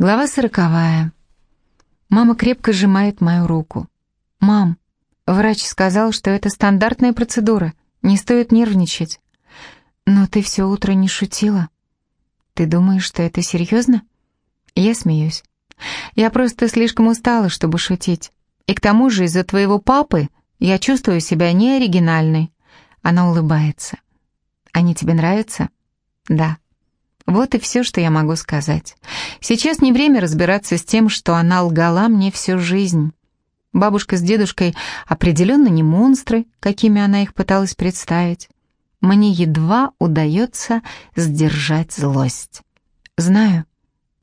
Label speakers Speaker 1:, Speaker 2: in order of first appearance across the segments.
Speaker 1: Глава сороковая. Мама крепко сжимает мою руку. «Мам, врач сказал, что это стандартная процедура, не стоит нервничать». «Но ты все утро не шутила. Ты думаешь, что это серьезно?» Я смеюсь. «Я просто слишком устала, чтобы шутить. И к тому же из-за твоего папы я чувствую себя неоригинальной». Она улыбается. «Они тебе нравятся?» «Да». Вот и все, что я могу сказать. Сейчас не время разбираться с тем, что она лгала мне всю жизнь. Бабушка с дедушкой определенно не монстры, какими она их пыталась представить. Мне едва удается сдержать злость. «Знаю,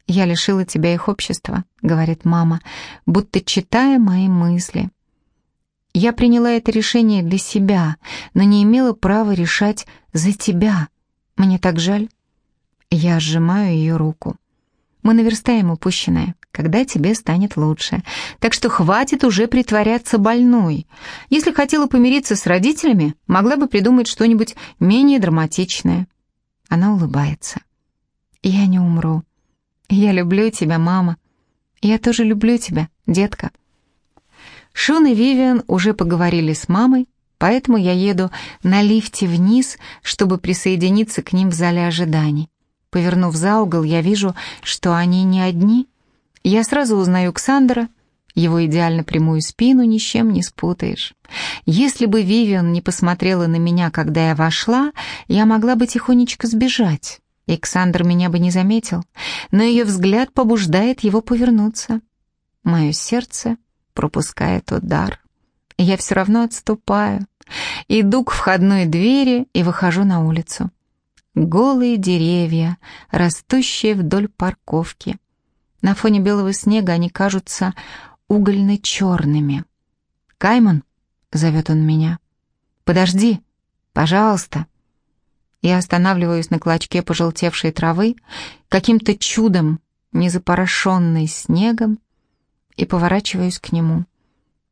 Speaker 1: я лишила тебя их общества», — говорит мама, будто читая мои мысли. Я приняла это решение для себя, но не имела права решать за тебя. Мне так жаль. Я сжимаю ее руку. Мы наверстаем упущенное, когда тебе станет лучше. Так что хватит уже притворяться больной. Если хотела помириться с родителями, могла бы придумать что-нибудь менее драматичное. Она улыбается. Я не умру. Я люблю тебя, мама. Я тоже люблю тебя, детка. Шон и Вивиан уже поговорили с мамой, поэтому я еду на лифте вниз, чтобы присоединиться к ним в зале ожиданий. Повернув за угол, я вижу, что они не одни. Я сразу узнаю Ксандера, его идеально прямую спину ни с чем не спутаешь. Если бы Вивиан не посмотрела на меня, когда я вошла, я могла бы тихонечко сбежать. И Ксандр меня бы не заметил, но ее взгляд побуждает его повернуться. Мое сердце пропускает удар. Я все равно отступаю. Иду к входной двери и выхожу на улицу. Голые деревья, растущие вдоль парковки. На фоне белого снега они кажутся угольно-черными. «Кайман», — зовет он меня, — «подожди, пожалуйста». Я останавливаюсь на клочке пожелтевшей травы, каким-то чудом не запорошенной снегом, и поворачиваюсь к нему.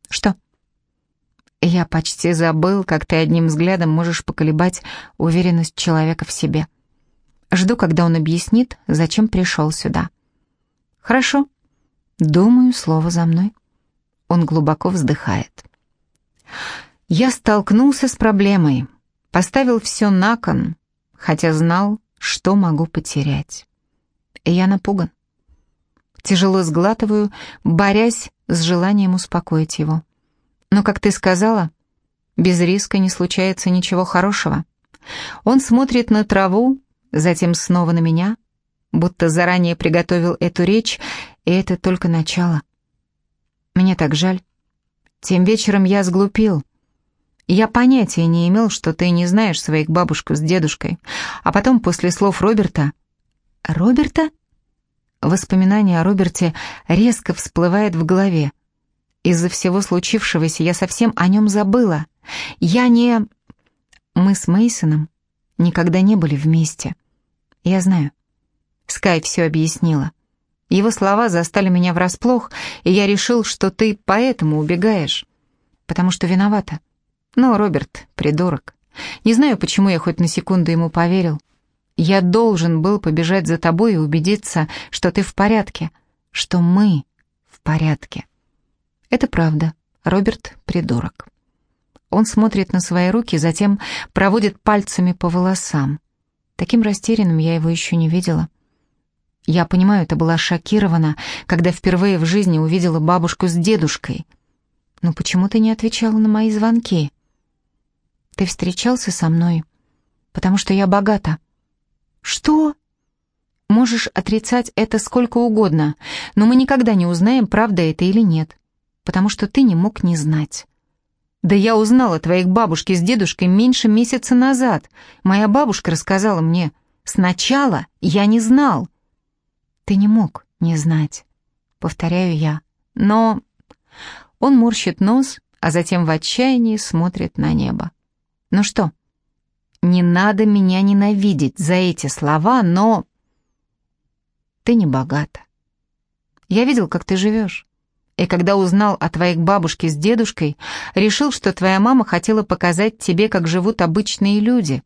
Speaker 1: «Что?» Я почти забыл, как ты одним взглядом можешь поколебать уверенность человека в себе. Жду, когда он объяснит, зачем пришел сюда. Хорошо. Думаю, слово за мной. Он глубоко вздыхает. Я столкнулся с проблемой, поставил все на кон, хотя знал, что могу потерять. И я напуган. Тяжело сглатываю, борясь с желанием успокоить его. Но, как ты сказала, без риска не случается ничего хорошего. Он смотрит на траву, затем снова на меня, будто заранее приготовил эту речь, и это только начало. Мне так жаль. Тем вечером я сглупил. Я понятия не имел, что ты не знаешь своих бабушку с дедушкой. А потом, после слов Роберта... Роберта? Воспоминание о Роберте резко всплывает в голове. Из-за всего случившегося я совсем о нем забыла. Я не... Мы с Мейсоном никогда не были вместе. Я знаю. Скай все объяснила. Его слова застали меня врасплох, и я решил, что ты поэтому убегаешь. Потому что виновата. Но Роберт — придурок. Не знаю, почему я хоть на секунду ему поверил. Я должен был побежать за тобой и убедиться, что ты в порядке, что мы в порядке. Это правда. Роберт — придурок. Он смотрит на свои руки, затем проводит пальцами по волосам. Таким растерянным я его еще не видела. Я понимаю, это была шокирована, когда впервые в жизни увидела бабушку с дедушкой. Но почему ты не отвечала на мои звонки? Ты встречался со мной, потому что я богата. Что? Можешь отрицать это сколько угодно, но мы никогда не узнаем, правда это или нет потому что ты не мог не знать. Да я узнала твоих бабушке с дедушкой меньше месяца назад. Моя бабушка рассказала мне. Сначала я не знал. Ты не мог не знать, повторяю я. Но он морщит нос, а затем в отчаянии смотрит на небо. Ну что, не надо меня ненавидеть за эти слова, но... Ты не богата. Я видел, как ты живешь. И когда узнал о твоей бабушке с дедушкой, решил, что твоя мама хотела показать тебе, как живут обычные люди,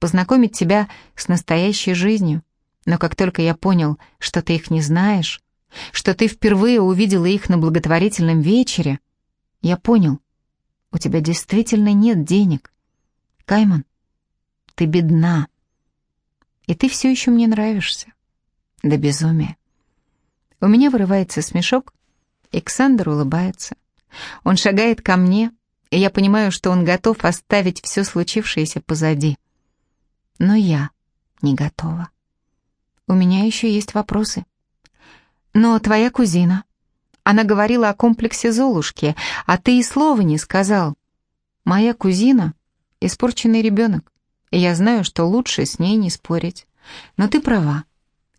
Speaker 1: познакомить тебя с настоящей жизнью. Но как только я понял, что ты их не знаешь, что ты впервые увидела их на благотворительном вечере, я понял, у тебя действительно нет денег. Кайман, ты бедна. И ты все еще мне нравишься. До безумия. У меня вырывается смешок, и Ксандр улыбается. Он шагает ко мне, и я понимаю, что он готов оставить все случившееся позади. Но я не готова. У меня еще есть вопросы. Но твоя кузина, она говорила о комплексе Золушки, а ты и слова не сказал. Моя кузина — испорченный ребенок, и я знаю, что лучше с ней не спорить. Но ты права.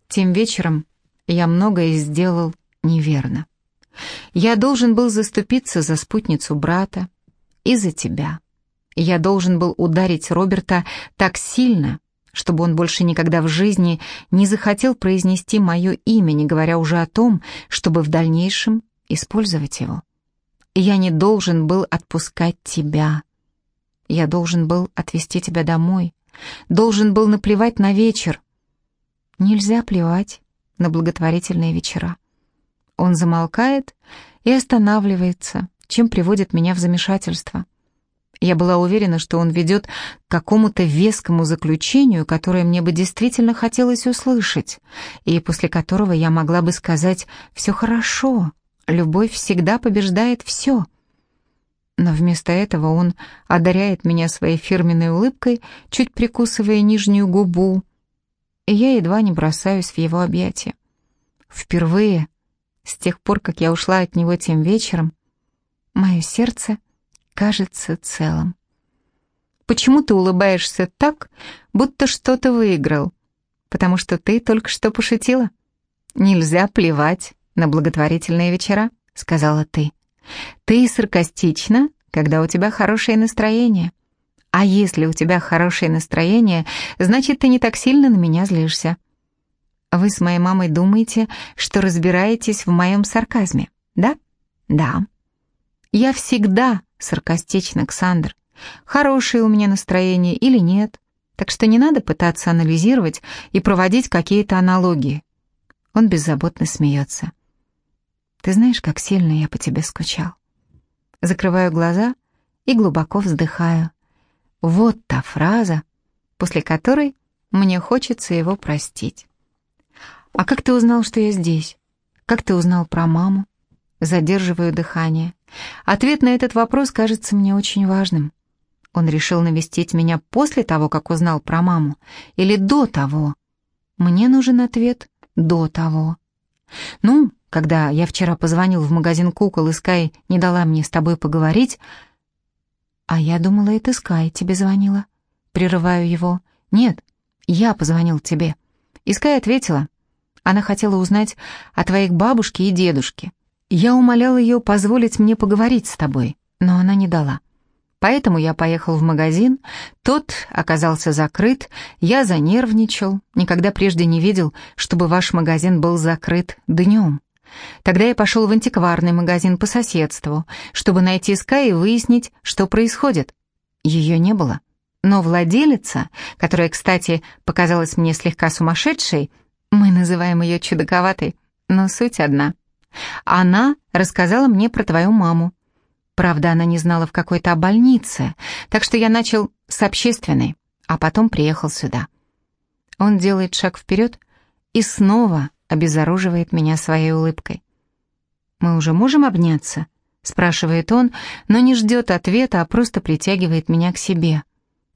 Speaker 1: Тем вечером я многое сделал неверно. Я должен был заступиться за спутницу брата и за тебя. Я должен был ударить Роберта так сильно, чтобы он больше никогда в жизни не захотел произнести мое имя, не говоря уже о том, чтобы в дальнейшем использовать его. Я не должен был отпускать тебя. Я должен был отвезти тебя домой. Должен был наплевать на вечер. Нельзя плевать на благотворительные вечера. Он замолкает и останавливается, чем приводит меня в замешательство. Я была уверена, что он ведет к какому-то вескому заключению, которое мне бы действительно хотелось услышать, и после которого я могла бы сказать «все хорошо, любовь всегда побеждает все». Но вместо этого он одаряет меня своей фирменной улыбкой, чуть прикусывая нижнюю губу, и я едва не бросаюсь в его объятия. Впервые с тех пор, как я ушла от него тем вечером, мое сердце кажется целым. Почему ты улыбаешься так, будто что-то выиграл? Потому что ты только что пошутила. Нельзя плевать на благотворительные вечера, сказала ты. Ты саркастична, когда у тебя хорошее настроение. А если у тебя хорошее настроение, значит, ты не так сильно на меня злишься. Вы с моей мамой думаете, что разбираетесь в моем сарказме, да? Да. Я всегда саркастична, Ксандр. Хорошее у меня настроение или нет. Так что не надо пытаться анализировать и проводить какие-то аналогии. Он беззаботно смеется. Ты знаешь, как сильно я по тебе скучал. Закрываю глаза и глубоко вздыхаю. Вот та фраза, после которой мне хочется его простить. «А как ты узнал, что я здесь? Как ты узнал про маму?» Задерживаю дыхание. Ответ на этот вопрос кажется мне очень важным. Он решил навестить меня после того, как узнал про маму, или до того? Мне нужен ответ до того. Ну, когда я вчера позвонил в магазин кукол, и Скай не дала мне с тобой поговорить... А я думала, это Скай тебе звонила. Прерываю его. Нет, я позвонил тебе. И Скай ответила, она хотела узнать о твоих бабушке и дедушке. Я умолял ее позволить мне поговорить с тобой, но она не дала. Поэтому я поехал в магазин, тот оказался закрыт, я занервничал, никогда прежде не видел, чтобы ваш магазин был закрыт днем. Тогда я пошел в антикварный магазин по соседству, чтобы найти Скай и выяснить, что происходит. Ее не было. Но владелица, которая, кстати, показалась мне слегка сумасшедшей, мы называем ее чудаковатой, но суть одна. Она рассказала мне про твою маму. Правда, она не знала в какой-то больнице, так что я начал с общественной, а потом приехал сюда. Он делает шаг вперед и снова обезоруживает меня своей улыбкой. «Мы уже можем обняться?» — спрашивает он, но не ждет ответа, а просто притягивает меня к себе.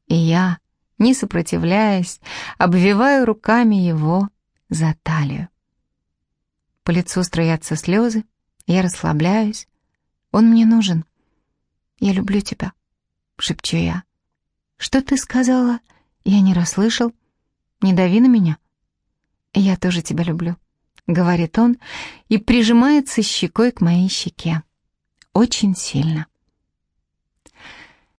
Speaker 1: И я, не сопротивляясь, обвиваю руками его за талию. По лицу струятся слезы, я расслабляюсь. Он мне нужен. Я люблю тебя, шепчу я. Что ты сказала? Я не расслышал. Не дави на меня. Я тоже тебя люблю, говорит он и прижимается щекой к моей щеке. Очень сильно.